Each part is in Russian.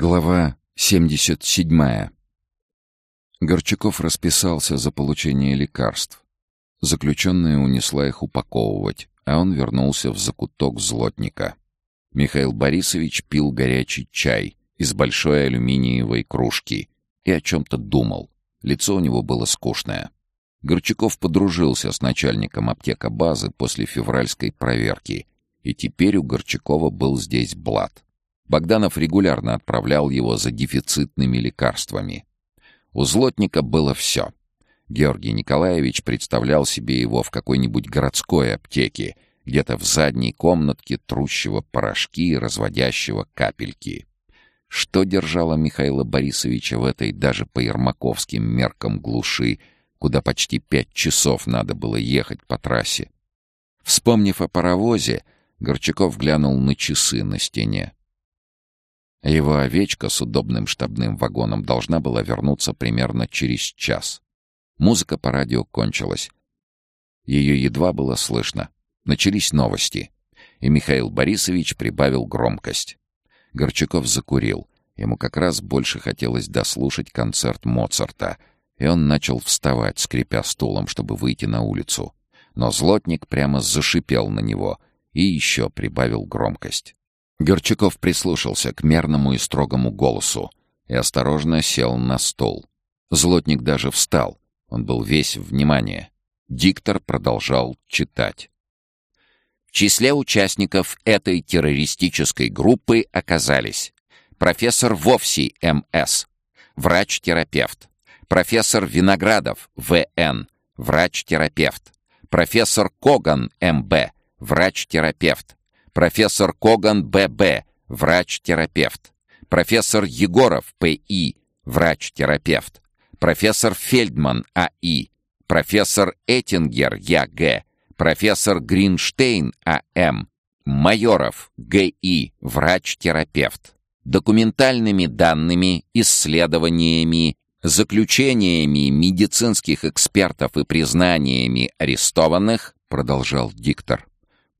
Глава 77. Горчаков расписался за получение лекарств. Заключенная унесла их упаковывать, а он вернулся в закуток злотника. Михаил Борисович пил горячий чай из большой алюминиевой кружки и о чем-то думал. Лицо у него было скучное. Горчаков подружился с начальником аптека базы после февральской проверки, и теперь у Горчакова был здесь блат. Богданов регулярно отправлял его за дефицитными лекарствами. У злотника было все. Георгий Николаевич представлял себе его в какой-нибудь городской аптеке, где-то в задней комнатке трущего порошки и разводящего капельки. Что держало Михаила Борисовича в этой даже по ермаковским меркам глуши, куда почти пять часов надо было ехать по трассе? Вспомнив о паровозе, Горчаков глянул на часы на стене. Его овечка с удобным штабным вагоном должна была вернуться примерно через час. Музыка по радио кончилась. Ее едва было слышно. Начались новости. И Михаил Борисович прибавил громкость. Горчаков закурил. Ему как раз больше хотелось дослушать концерт Моцарта. И он начал вставать, скрипя стулом, чтобы выйти на улицу. Но злотник прямо зашипел на него и еще прибавил громкость. Горчаков прислушался к мерному и строгому голосу и осторожно сел на стол. Злотник даже встал. Он был весь внимание. Диктор продолжал читать. В числе участников этой террористической группы оказались профессор Вовси М.С., врач-терапевт, профессор Виноградов В.Н., врач-терапевт, профессор Коган М.Б., врач-терапевт, профессор Коган Б.Б., врач-терапевт, профессор Егоров П.И., врач-терапевт, профессор Фельдман А.И., профессор Эттингер Я.Г., профессор Гринштейн А.М., Майоров Г.И., врач-терапевт. Документальными данными, исследованиями, заключениями медицинских экспертов и признаниями арестованных, продолжал диктор,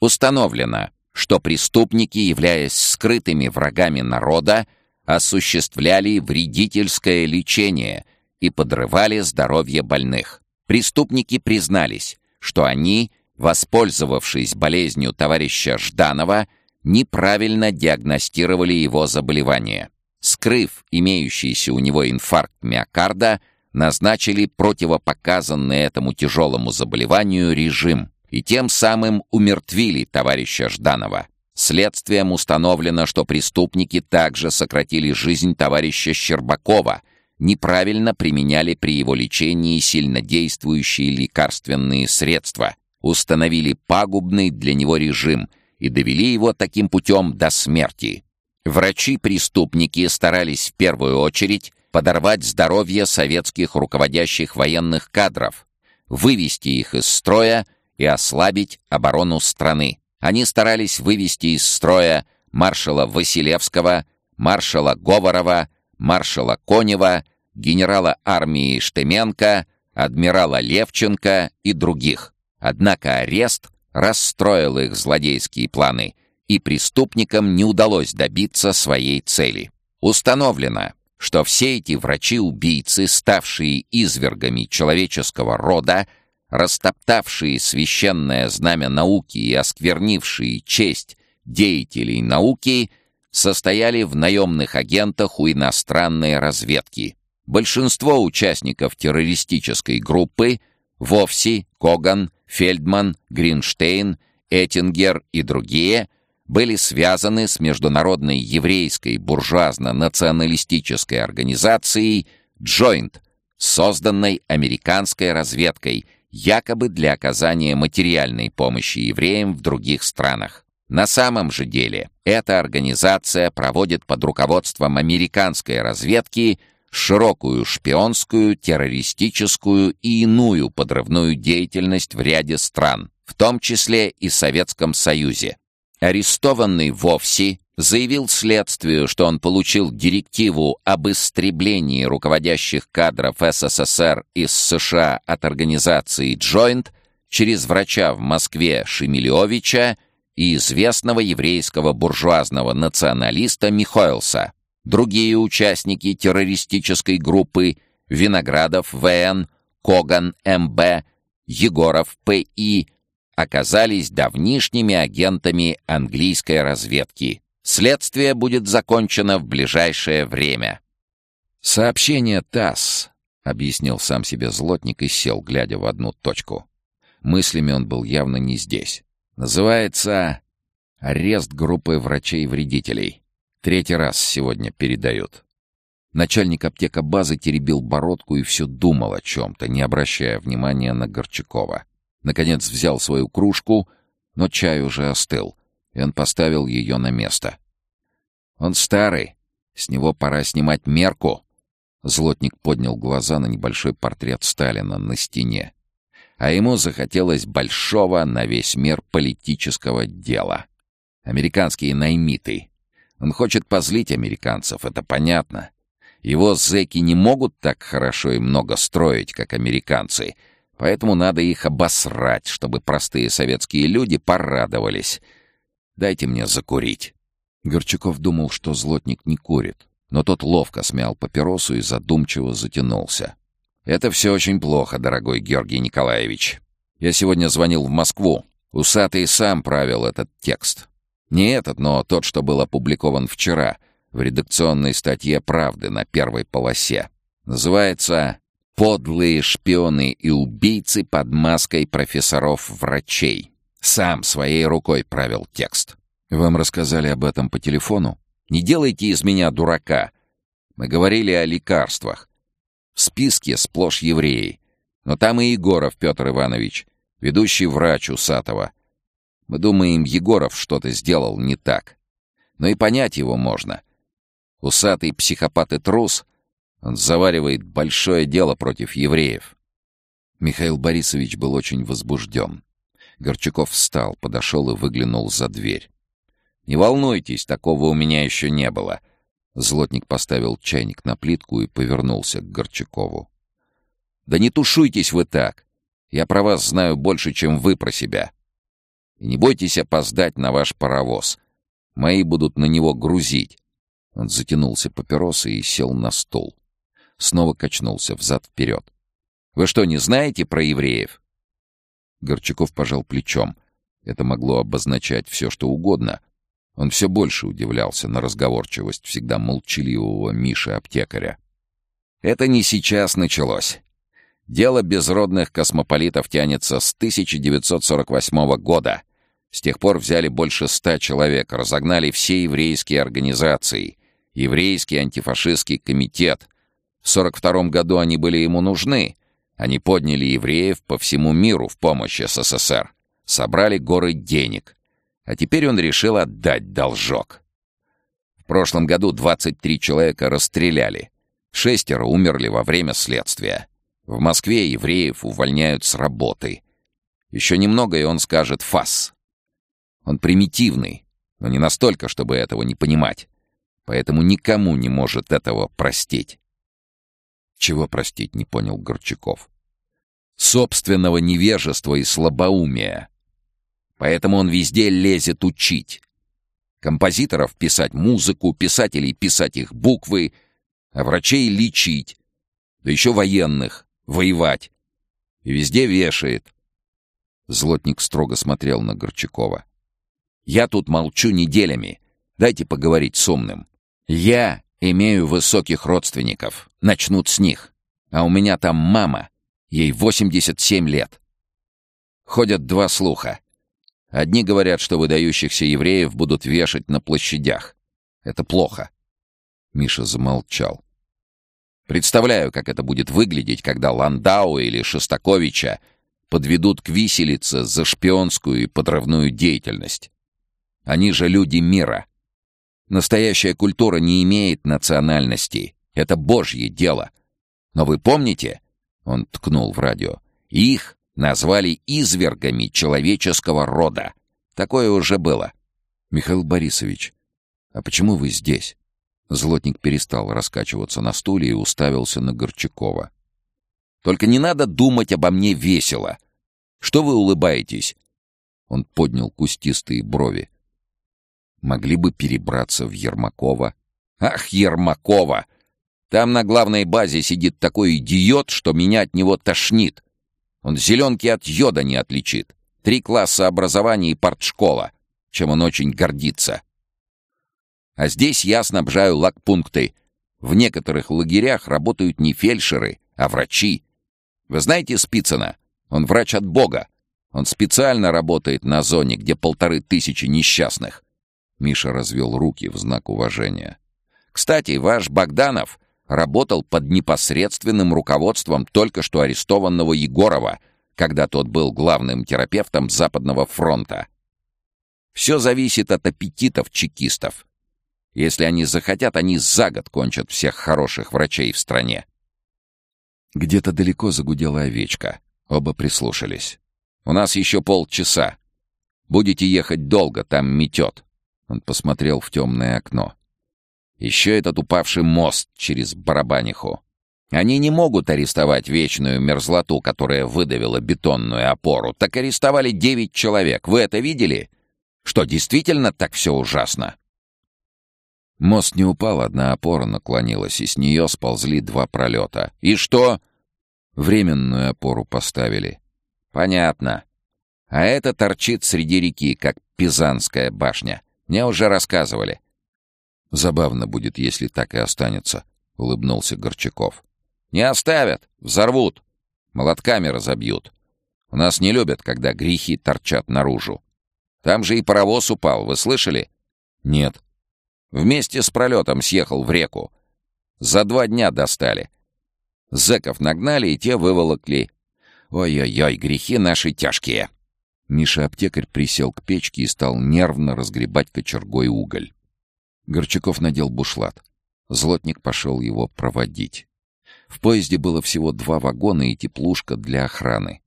установлено, что преступники, являясь скрытыми врагами народа, осуществляли вредительское лечение и подрывали здоровье больных. Преступники признались, что они, воспользовавшись болезнью товарища Жданова, неправильно диагностировали его заболевание. Скрыв имеющийся у него инфаркт миокарда, назначили противопоказанный этому тяжелому заболеванию режим – и тем самым умертвили товарища Жданова. Следствием установлено, что преступники также сократили жизнь товарища Щербакова, неправильно применяли при его лечении сильнодействующие лекарственные средства, установили пагубный для него режим и довели его таким путем до смерти. Врачи-преступники старались в первую очередь подорвать здоровье советских руководящих военных кадров, вывести их из строя и ослабить оборону страны. Они старались вывести из строя маршала Василевского, маршала Говорова, маршала Конева, генерала армии Штеменко, адмирала Левченко и других. Однако арест расстроил их злодейские планы, и преступникам не удалось добиться своей цели. Установлено, что все эти врачи-убийцы, ставшие извергами человеческого рода, растоптавшие священное знамя науки и осквернившие честь деятелей науки, состояли в наемных агентах у иностранной разведки. Большинство участников террористической группы — Вовси, Коган, Фельдман, Гринштейн, Эттингер и другие — были связаны с международной еврейской буржуазно-националистической организацией «Джойнт», созданной американской разведкой якобы для оказания материальной помощи евреям в других странах. На самом же деле эта организация проводит под руководством американской разведки широкую шпионскую, террористическую и иную подрывную деятельность в ряде стран, в том числе и Советском Союзе. Арестованный вовсе заявил следствию, что он получил директиву об истреблении руководящих кадров СССР из США от организации «Джойнт» через врача в Москве Шемилевича и известного еврейского буржуазного националиста Михоэлса. Другие участники террористической группы Виноградов ВН, Коган МБ, Егоров ПИ оказались давнишними агентами английской разведки. Следствие будет закончено в ближайшее время. «Сообщение ТАСС», — объяснил сам себе злотник и сел, глядя в одну точку. Мыслями он был явно не здесь. Называется «Арест группы врачей-вредителей». Третий раз сегодня передают. Начальник аптека базы теребил бородку и все думал о чем-то, не обращая внимания на Горчакова. Наконец взял свою кружку, но чай уже остыл, и он поставил ее на место. «Он старый, с него пора снимать мерку». Злотник поднял глаза на небольшой портрет Сталина на стене. А ему захотелось большого на весь мир политического дела. Американские наймиты — он хочет позлить американцев, это понятно. Его зэки не могут так хорошо и много строить, как американцы, поэтому надо их обосрать, чтобы простые советские люди порадовались. Дайте мне закурить». Горчаков думал, что злотник не курит, но тот ловко смял папиросу и задумчиво затянулся. «Это все очень плохо, дорогой Георгий Николаевич. Я сегодня звонил в Москву. Усатый сам правил этот текст. Не этот, но тот, что был опубликован вчера в редакционной статье «Правды» на первой полосе. Называется «Подлые шпионы и убийцы под маской профессоров-врачей». Сам своей рукой правил текст. Вам рассказали об этом по телефону? Не делайте из меня дурака. Мы говорили о лекарствах. В списке сплошь евреи. Но там и Егоров Петр Иванович, ведущий врач Усатова — мы думаем, Егоров что-то сделал не так. Но и понять его можно. Усатый психопат и трус, он заваривает большое дело против евреев. Михаил Борисович был очень возбужден. Горчаков встал, подошел и выглянул за дверь. «Не волнуйтесь, такого у меня еще не было». Злотник поставил чайник на плитку и повернулся к Горчакову. «Да не тушуйтесь вы так. Я про вас знаю больше, чем вы про себя. И не бойтесь опоздать на ваш паровоз. Мои будут на него грузить». Он затянулся папиросой и сел на стул. Снова качнулся взад-вперед. «Вы что, не знаете про евреев?» Горчаков пожал плечом. Это могло обозначать все, что угодно. Он все больше удивлялся на разговорчивость всегда молчаливого Миши-аптекаря. «Это не сейчас началось. Дело безродных космополитов тянется с 1948 года. С тех пор взяли больше ста человек, разогнали все еврейские организации. Еврейский антифашистский комитет. В 1942 году они были ему нужны. Они подняли евреев по всему миру в помощь СССР. Собрали горы денег. А теперь он решил отдать должок. В прошлом году 23 человека расстреляли. Шестеро умерли во время следствия. В Москве евреев увольняют с работы. Еще немного, и он скажет «фас». Он примитивный, но не настолько, чтобы этого не понимать. Поэтому никому не может этого простить. Чего простить, не понял Горчаков. Собственного невежества и слабоумия. Поэтому он везде лезет учить. Композиторов писать музыку, писателей писать их буквы, а врачей лечить. Да еще военных воевать. И везде вешает. Злотник строго смотрел на Горчакова. «Я тут молчу неделями. Дайте поговорить с умным. Я имею высоких родственников. Начнут с них. А у меня там мама. Ей 87 лет. Ходят два слуха. Одни говорят, что выдающихся евреев будут вешать на площадях. Это плохо. Миша замолчал. Представляю, как это будет выглядеть, когда Ландау или Шостаковича подведут к виселице за шпионскую и подрывную деятельность. Они же люди мира. Настоящая культура не имеет национальности. Это божье дело. Но вы помните, он ткнул в радио, их назвали извергами человеческого рода. Такое уже было. Михаил Борисович, а почему вы здесь? Злотник перестал раскачиваться на стуле и уставился на Горчакова. «Только не надо думать обо мне весело. Что вы улыбаетесь?» Он поднял кустистые брови. «Могли бы перебраться в Ермакова. Ах, Ермакова! Там на главной базе сидит такой идиот, что меня от него тошнит. Он зеленки от йода не отличит. Три класса образования и партшкола, чем он очень гордится. А здесь я снабжаю лагпункты. В некоторых лагерях работают не фельдшеры, а врачи. Вы знаете Спицына? Он врач от Бога. Он специально работает на зоне, где полторы тысячи несчастных. Миша развел руки в знак уважения. Кстати, ваш Богданов работал под непосредственным руководством только что арестованного Егорова, когда тот был главным терапевтом Западного фронта. Все зависит от аппетитов чекистов. Если они захотят, они за год кончат всех хороших врачей в стране. Где-то далеко загудела овечка. Оба прислушались. «У нас еще полчаса. Будете ехать долго, там метет». Он посмотрел в темное окно. Еще этот упавший мост через Барабаниху. Они не могут арестовать вечную мерзлоту, которая выдавила бетонную опору. Так арестовали девять человек. Вы это видели? Что, действительно так все ужасно? Мост не упал, одна опора наклонилась, и с нее сползли два пролета. И что? Временную опору поставили. Понятно. А это торчит среди реки, как Пизанская башня. Мне уже рассказывали. Забавно будет, если так и останется, — улыбнулся Горчаков. Не оставят, взорвут. Молотками разобьют. У нас не любят, когда грехи торчат наружу. Там же и паровоз упал, вы слышали? Нет. Вместе с пролетом съехал в реку. За два дня достали. Зэков нагнали, и те выволокли. Ой-ой-ой, грехи наши тяжкие. Миша-аптекарь присел к печке и стал нервно разгребать кочергой уголь. Горчаков надел бушлат. Злотник пошел его проводить. В поезде было всего два вагона и теплушка для охраны.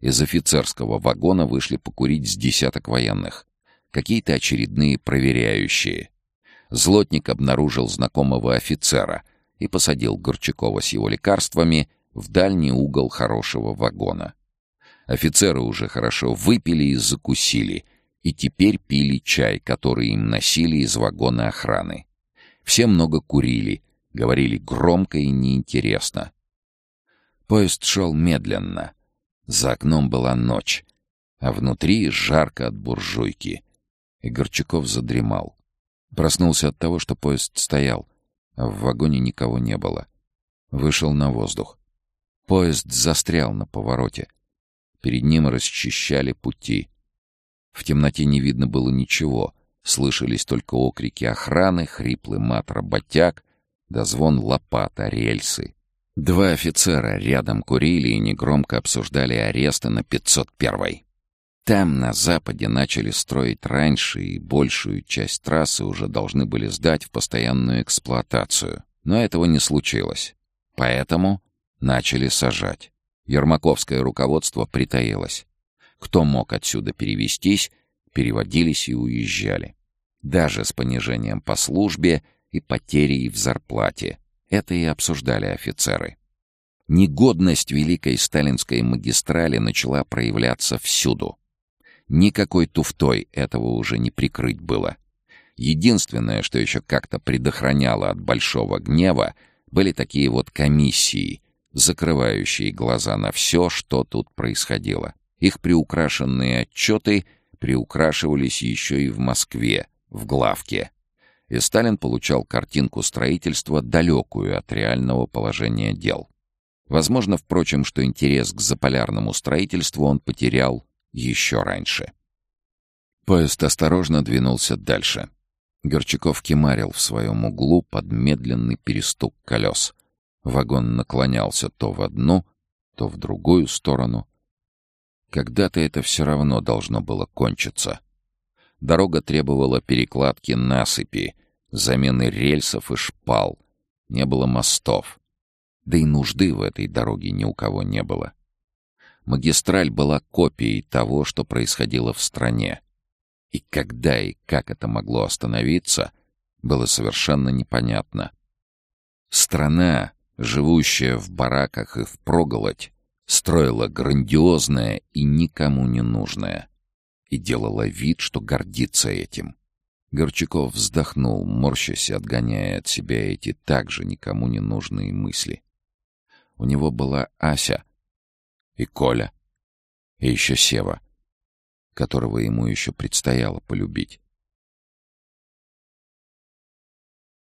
Из офицерского вагона вышли покурить с десяток военных. Какие-то очередные проверяющие. Злотник обнаружил знакомого офицера и посадил Горчакова с его лекарствами в дальний угол хорошего вагона. Офицеры уже хорошо выпили и закусили, и теперь пили чай, который им носили из вагона охраны. Все много курили, говорили громко и неинтересно. Поезд шел медленно. За окном была ночь, а внутри жарко от буржуйки. И Горчаков задремал. Проснулся от того, что поезд стоял, а в вагоне никого не было. Вышел на воздух. Поезд застрял на повороте. Перед ним расчищали пути. В темноте не видно было ничего. Слышались только окрики охраны, хриплый мат работяг, да звон лопат о рельсы. Два офицера рядом курили и негромко обсуждали аресты на 501-й. Там, на западе, начали строить раньше, и большую часть трассы уже должны были сдать в постоянную эксплуатацию. Но этого не случилось. Поэтому начали сажать. Ермаковское руководство притаилось. Кто мог отсюда перевестись, переводились и уезжали. Даже с понижением по службе и потерей в зарплате. Это и обсуждали офицеры. Негодность великой сталинской магистрали начала проявляться всюду. Никакой туфтой этого уже не прикрыть было. Единственное, что еще как-то предохраняло от большого гнева, были такие вот комиссии, закрывающие глаза на все, что тут происходило. Их приукрашенные отчеты приукрашивались еще и в Москве, в главке. И Сталин получал картинку строительства, далекую от реального положения дел. Возможно, впрочем, что интерес к заполярному строительству он потерял еще раньше. Поезд осторожно двинулся дальше. Горчаков кемарил в своем углу под медленный перестук колес. Вагон наклонялся то в одну, то в другую сторону. Когда-то это все равно должно было кончиться. Дорога требовала перекладки насыпи, замены рельсов и шпал. Не было мостов. Да и нужды в этой дороге ни у кого не было. Магистраль была копией того, что происходило в стране. И когда и как это могло остановиться, было совершенно непонятно. Страна, живущая в бараках и в проголодь, строила грандиозное и никому не нужное. И делала вид, что гордится этим. Горчаков вздохнул, морщась, отгоняя от себя эти также никому не нужные мысли. У него была Ася и Коля, и еще Сева, которого ему еще предстояло полюбить.